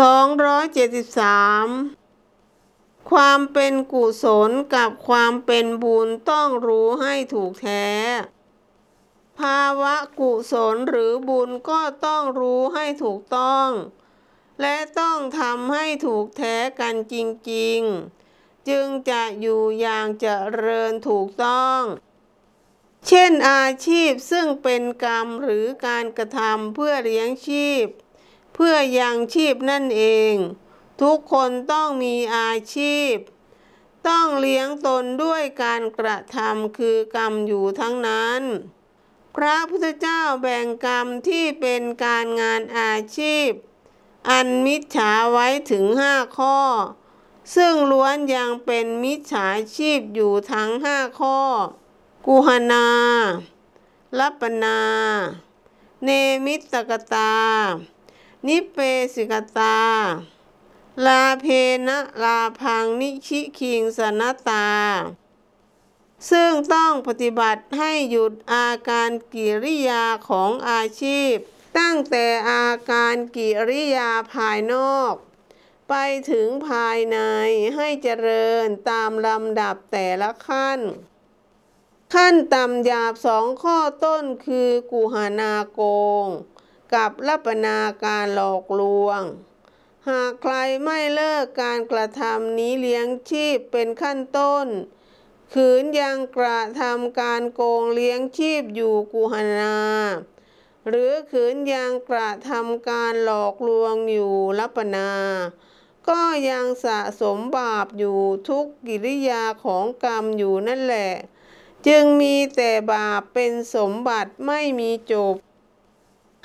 273 ความเป็นกุศลกับความเป็นบุญต้องรู้ให้ถูกแท้ ภาวะกุศลหรือบุญก็ต้องรู้ให้ถูกต้อง และต้องทำให้ถูกแท้กันจริง ๆ จึงจะอยู่อย่างเจริญถูกต้องเช่นอาชีพซึ่งเป็นกรรมหรือการกระทำเพื่อเลี้ยงชีพ พื่อยังชีพนั่นเอง ทุกคนต้องมีอาชีพ ต้องเลี้ยงตนด้วยการกระทำคือกรรมอยู่ทั้งนั้น พระพุทธเจ้าแบ่งกรรมที่เป็นการงานอาชีพ อันมิจฉาไว้ถึงห้าข้อ ซึ่งล้วนยังเป็นมิจฉาชีพอยู่ทั้งห้าข้อ กุหนาลัปปนา เนมิตกตา นิเปสิกตา ลาเพนะลาพังนิชิคิงสนตา ซึ่งต้องปฏิบัติให้หยุดอาการกิริยาของอาชีพ ตั้งแต่อาการกิริยาภายนอก ไปถึงภายในให้เจริญตามลำดับแต่ละขั้น ขั้นต่ำหยาบสองข้อต้นคือกุหานาโกง กับลัปนาการหลอกลวง หากใครไม่เลิกการกระทำนี้เลี้ยงชีพเป็นขั้นต้น ขืนยังกระทำการโกงเลี้ยงชีพอยู่กุหนา หรือขืนยังกระทำการหลอกลวงอยู่ลัปนา ก็ยังสะสมบาปอยู่ทุกกิริยาของกรรมอยู่นั่นแหละ จึงมีแต่บาปเป็นสมบัติไม่มีจบ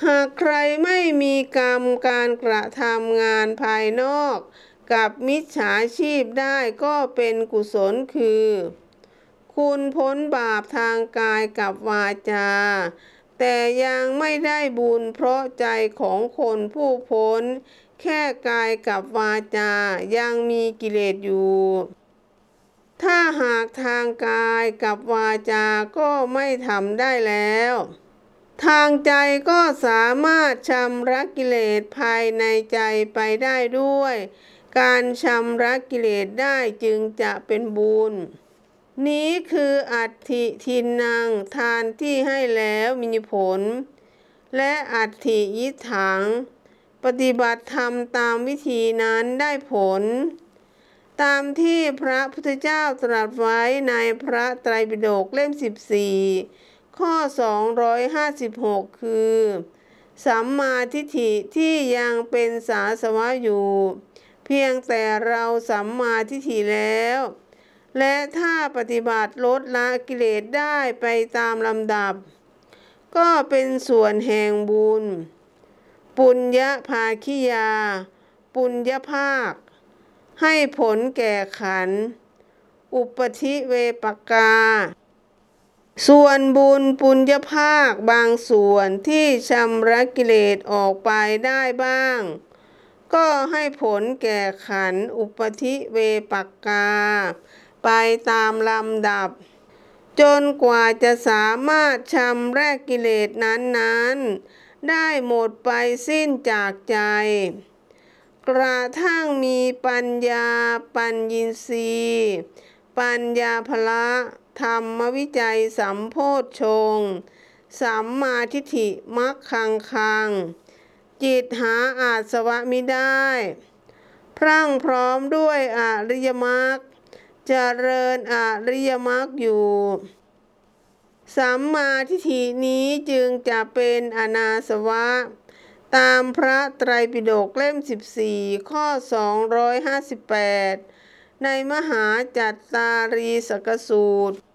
หากใครไม่มีกรรมการกระทำงานภายนอก กับมิจฉาชีพได้ก็เป็นกุศลคือ คุณพ้นบาปทางกายกับวาจา แต่ยังไม่ได้บุญเพราะใจของคนผู้พ้น แค่กายกับวาจายังมีกิเลสอยู่ ถ้าหากทางกายกับวาจาก็ไม่ทำได้แล้ว ทางใจก็สามารถชำระกิเลสภายในใจไปได้ด้วย การชำระกิเลสได้จึงจะเป็นบุญ นี้คืออัตถิทินนางทานที่ให้แล้วมีผล และอัตถิยิถัง ปฏิบัติธรรมตามวิธีนั้นได้ผล ตามที่พระพุทธเจ้าตรัสไว้ในพระไตรปิฎกเล่ม 14 ข้อ 256 คือสัมมาทิฏฐิที่ยังเป็นสาสวะอยู่ เพียงแต่เราสัมมาทิฏฐิแล้ว และถ้าปฏิบัติลดละกิเลสได้ไปตามลำดับ ก็เป็นส่วนแห่งบุญ ปุญญาภาคิยา ปุญญาภาค ให้ผลแก่ขัน อุปธิเวปกา ส่วนบุญปุญญภาคบางส่วนที่ชำระกิเลสออกไปได้บ้าง ก็ให้ผลแก่ขันอุปธิเวปกา ไปตามลำดับ จนกว่าจะสามารถชำระกิเลสนั้นๆ ได้หมดไปสิ้นจากใจ กระทั่งมีปัญญาปัญญินรีปัญญาภละ ธรรมวิจัยสัมโพธชง สัมมาทิฏฐิมักคังคัง จิตหาอาสวะมิได้ พรั่งพร้อมด้วยอริยมรรคเจริญอริยมรรคอยู่สัมมาทิฏฐินี้จึงจะเป็นอนาสวะ ตามพระไตรปิฎกเล่ม 14 ข้อ 258 ในมหาจัตตารีสกสูตร